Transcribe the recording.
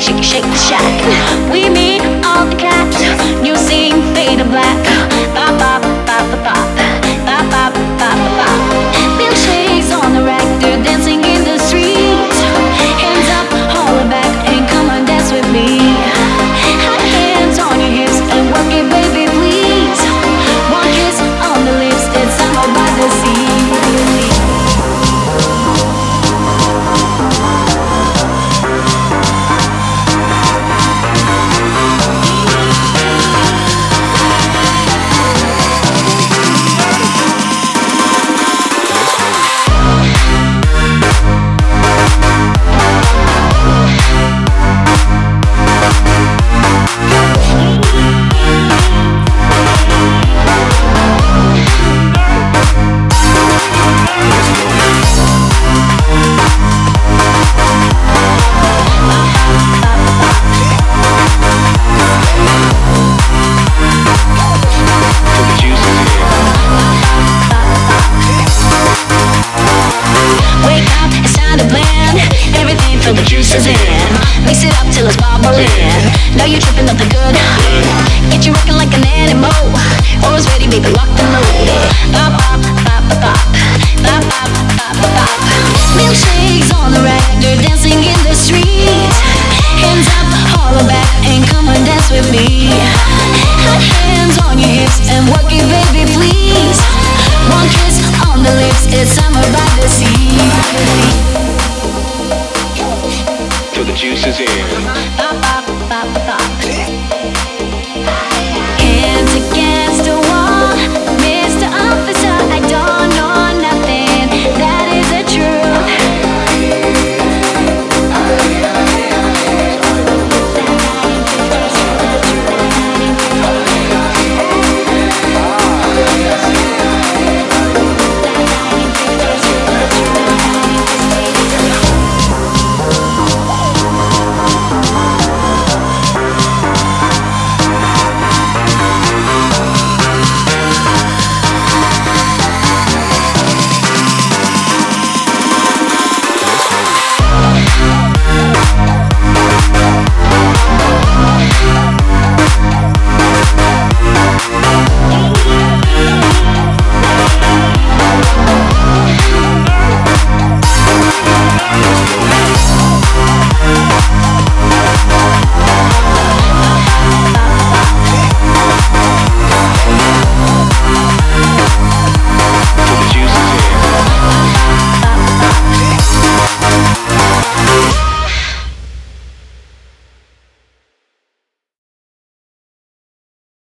shake, shake, shake, shack. We meet. juices in. Mix it up till it's bubbling. Now you're tripping up the good. Get you rocking like an animal. Always ready, baby, lock the load Pop, pop, pop, pop, pop Pop, pop, pop, pop, pop Milkshakes on the rack They're dancing in the street. Hands up, holler back And come and dance with me. Hot hands on your hips And work